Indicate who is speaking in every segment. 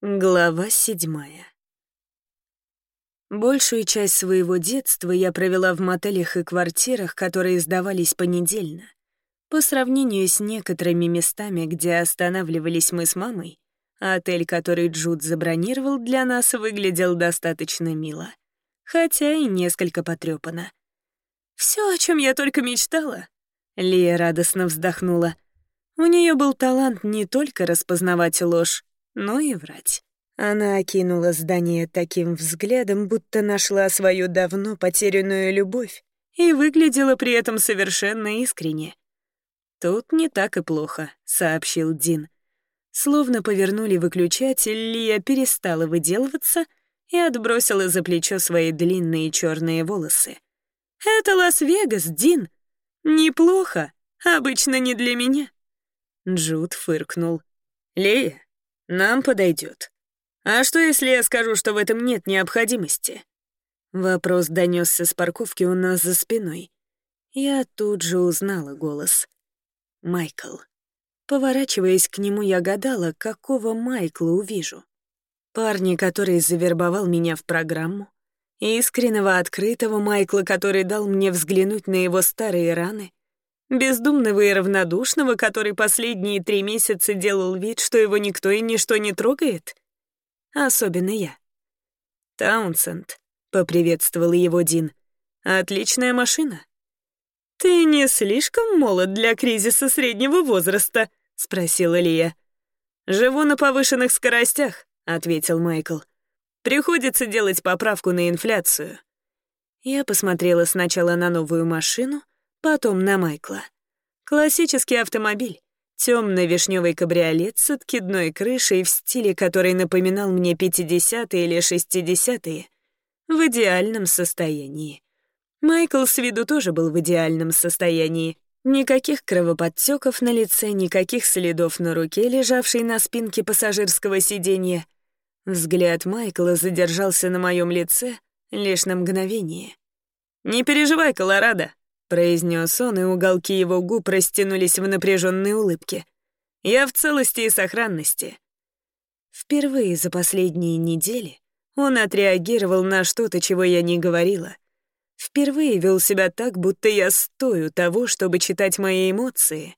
Speaker 1: Глава седьмая. Большую часть своего детства я провела в мотелях и квартирах, которые сдавались понедельно. По сравнению с некоторыми местами, где останавливались мы с мамой, отель, который Джуд забронировал для нас, выглядел достаточно мило. Хотя и несколько потрёпано. Все, о чем я только мечтала», — Лия радостно вздохнула. У нее был талант не только распознавать ложь, но и врать. Она окинула здание таким взглядом, будто нашла свою давно потерянную любовь и выглядела при этом совершенно искренне. «Тут не так и плохо», — сообщил Дин. Словно повернули выключатель, Лия перестала выделываться и отбросила за плечо свои длинные черные волосы. «Это Лас-Вегас, Дин. Неплохо, обычно не для меня». Джуд фыркнул. «Лея, нам подойдет. А что, если я скажу, что в этом нет необходимости? Вопрос донесся с парковки у нас за спиной. Я тут же узнала голос. Майкл. Поворачиваясь к нему, я гадала, какого Майкла увижу. Парня, который завербовал меня в программу, искреннего, открытого Майкла, который дал мне взглянуть на его старые раны, Бездумного и равнодушного, который последние три месяца делал вид, что его никто и ничто не трогает? Особенно я. «Таунсенд», — поприветствовал его Дин. «Отличная машина». «Ты не слишком молод для кризиса среднего возраста?» — спросила Лия. «Живу на повышенных скоростях», — ответил Майкл. «Приходится делать поправку на инфляцию». Я посмотрела сначала на новую машину, потом на Майкла. Классический автомобиль. Темно-вишневый кабриолет с откидной крышей в стиле, который напоминал мне 50-е или 60-е, в идеальном состоянии. Майкл с виду тоже был в идеальном состоянии. Никаких кровоподтеков на лице, никаких следов на руке, лежавшей на спинке пассажирского сиденья. Взгляд Майкла задержался на моем лице лишь на мгновение. «Не переживай, Колорадо», произнес он, и уголки его губ растянулись в напряженной улыбке. «Я в целости и сохранности». Впервые за последние недели он отреагировал на что-то, чего я не говорила. Впервые вел себя так, будто я стою того, чтобы читать мои эмоции.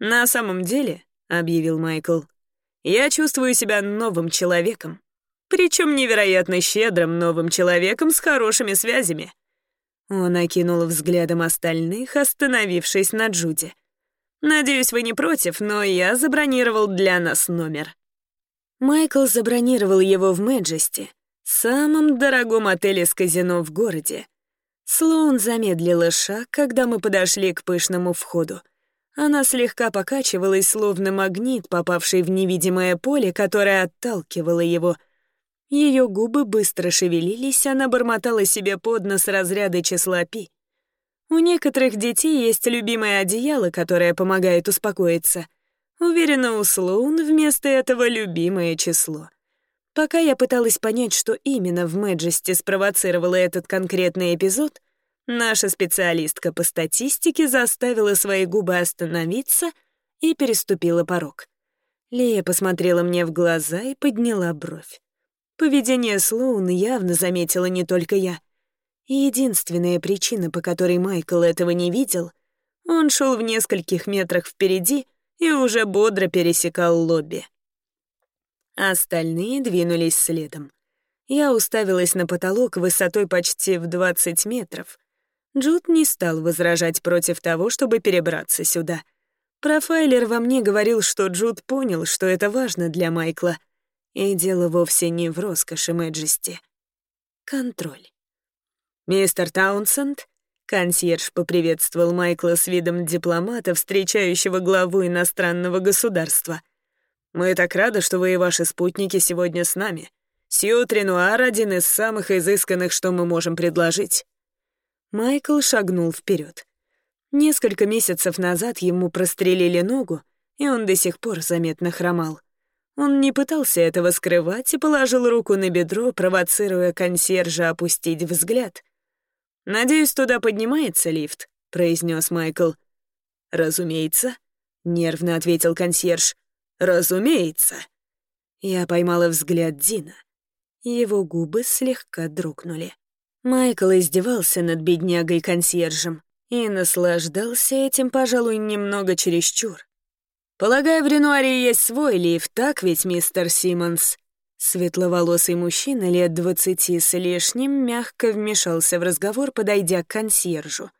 Speaker 1: «На самом деле», — объявил Майкл, — «я чувствую себя новым человеком, причем невероятно щедрым новым человеком с хорошими связями. Он окинул взглядом остальных, остановившись на Джуди. «Надеюсь, вы не против, но я забронировал для нас номер». Майкл забронировал его в Мэджесте, самом дорогом отеле с казино в городе. Слоун замедлила шаг, когда мы подошли к пышному входу. Она слегка покачивалась, словно магнит, попавший в невидимое поле, которое отталкивало его — ее губы быстро шевелились, она бормотала себе под нос разряды числа пи. У некоторых детей есть любимое одеяло, которое помогает успокоиться. Уверена, у Слоун вместо этого любимое число. Пока я пыталась понять, что именно в Мэджесте спровоцировало этот конкретный эпизод, наша специалистка по статистике заставила свои губы остановиться и переступила порог. Лея посмотрела мне в глаза и подняла бровь. Поведение Слоун явно заметила не только я. единственная причина, по которой Майкл этого не видел, он шел в нескольких метрах впереди и уже бодро пересекал лобби. Остальные двинулись следом. Я уставилась на потолок высотой почти в 20 метров. Джуд не стал возражать против того, чтобы перебраться сюда. Профайлер во мне говорил, что Джуд понял, что это важно для Майкла — и дело вовсе не в роскоши Мэджести. Контроль. «Мистер Таунсенд?» Консьерж поприветствовал Майкла с видом дипломата, встречающего главу иностранного государства. «Мы так рады, что вы и ваши спутники сегодня с нами. Сью Тренуар — один из самых изысканных, что мы можем предложить». Майкл шагнул вперед. Несколько месяцев назад ему прострелили ногу, и он до сих пор заметно хромал. Он не пытался этого скрывать и положил руку на бедро, провоцируя консьержа опустить взгляд. «Надеюсь, туда поднимается лифт», — произнес Майкл. «Разумеется», — нервно ответил консьерж. «Разумеется». Я поймала взгляд Дина. Его губы слегка дрогнули. Майкл издевался над беднягой-консьержем и наслаждался этим, пожалуй, немного чересчур. «Полагаю, в Ренуаре есть свой лифт, так ведь, мистер Симмонс?» Светловолосый мужчина лет двадцати с лишним мягко вмешался в разговор, подойдя к консьержу.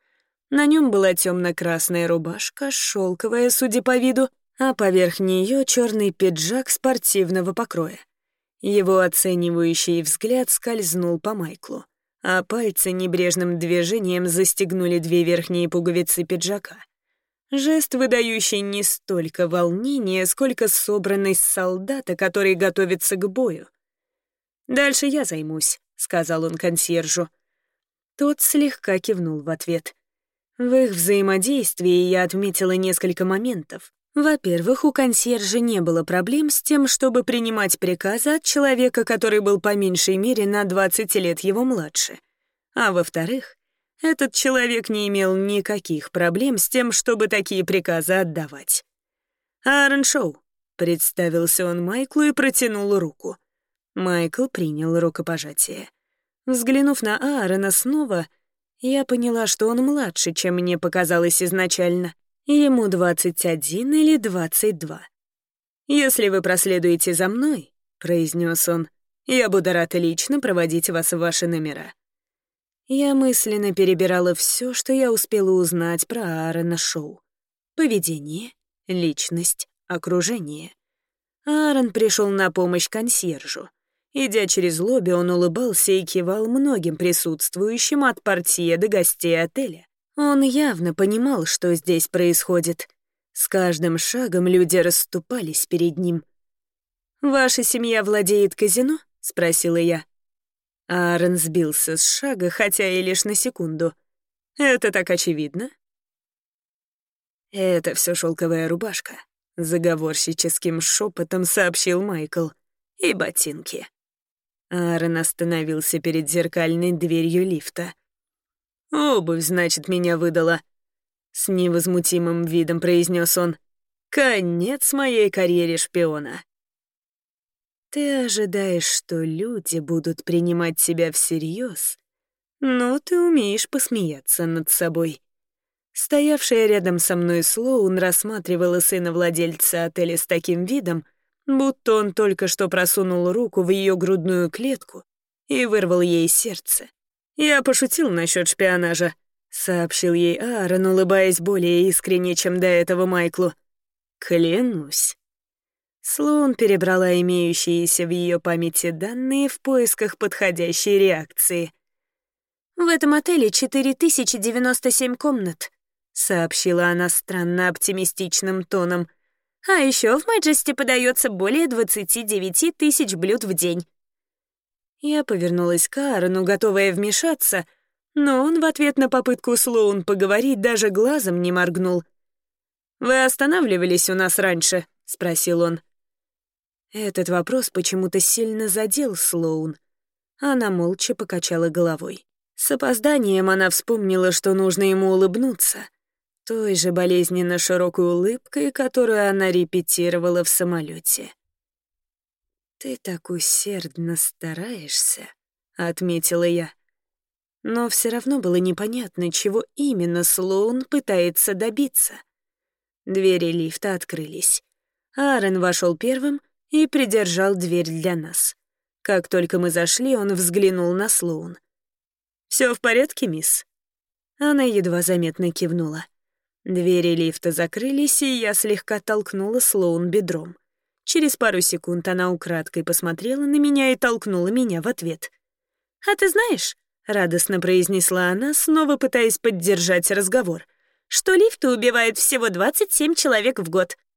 Speaker 1: На нем была темно-красная рубашка, шелковая, судя по виду, а поверх нее черный пиджак спортивного покроя. Его оценивающий взгляд скользнул по Майклу, а пальцы небрежным движением застегнули две верхние пуговицы пиджака. Жест, выдающий не столько волнение, сколько собранность солдата, который готовится к бою. «Дальше я займусь», — сказал он консьержу. Тот слегка кивнул в ответ. В их взаимодействии я отметила несколько моментов. Во-первых, у консьержа не было проблем с тем, чтобы принимать приказы от человека, который был по меньшей мере на 20 лет его младше. А во-вторых, этот человек не имел никаких проблем с тем, чтобы такие приказы отдавать. «Аарон Шоу», — представился он Майклу и протянул руку. Майкл принял рукопожатие. Взглянув на Аарона снова, я поняла, что он младше, чем мне показалось изначально. Ему 21 или 22. «Если вы проследуете за мной», — произнес он, — «я буду рад лично проводить вас в ваши номера. Я мысленно перебирала все, что я успела узнать про Аарона Шоу. Поведение, личность, окружение. Аарон пришел на помощь консьержу. Идя через лобби, он улыбался и кивал многим присутствующим от портье до гостей отеля. Он явно понимал, что здесь происходит. С каждым шагом люди расступались перед ним. «Ваша семья владеет казино?» — спросила я. Аарон сбился с шага, хотя и лишь на секунду. «Это так очевидно?» «Это все шелковая рубашка», — заговорщическим шепотом сообщил Майкл. «И ботинки». Аарон остановился перед зеркальной дверью лифта. «Обувь, значит, меня выдала», — с невозмутимым видом произнес он. «Конец моей карьере шпиона». Ты ожидаешь, что люди будут принимать тебя всерьез, но ты умеешь посмеяться над собой. Стоявшая рядом со мной Слоун рассматривала сына владельца отеля с таким видом, будто он только что просунул руку в ее грудную клетку и вырвал ей сердце. «Я пошутил насчет шпионажа», — сообщил ей Аарон, улыбаясь более искренне, чем до этого Майклу. «Клянусь». Слоун перебрала имеющиеся в ее памяти данные в поисках подходящей реакции. «В этом отеле 4097 комнат», — сообщила она странно оптимистичным тоном. «А еще в Мэджесте подается более 29 тысяч блюд в день». Я повернулась к Аарону, готовая вмешаться, но он в ответ на попытку Слоун поговорить даже глазом не моргнул. «Вы останавливались у нас раньше?» — спросил он. Этот вопрос почему-то сильно задел Слоун. Она молча покачала головой. С опозданием она вспомнила, что нужно ему улыбнуться. Той же болезненно широкой улыбкой, которую она репетировала в самолете. «Ты так усердно стараешься», — отметила я. Но все равно было непонятно, чего именно Слоун пытается добиться. Двери лифта открылись. Аарон вошел первым и придержал дверь для нас. Как только мы зашли, он взглянул на Слоун. «Все в порядке, мисс?» Она едва заметно кивнула. Двери лифта закрылись, и я слегка толкнула Слоун бедром. Через пару секунд она украдкой посмотрела на меня и толкнула меня в ответ. «А ты знаешь», — радостно произнесла она, снова пытаясь поддержать разговор, «что лифты убивают всего 27 человек в год —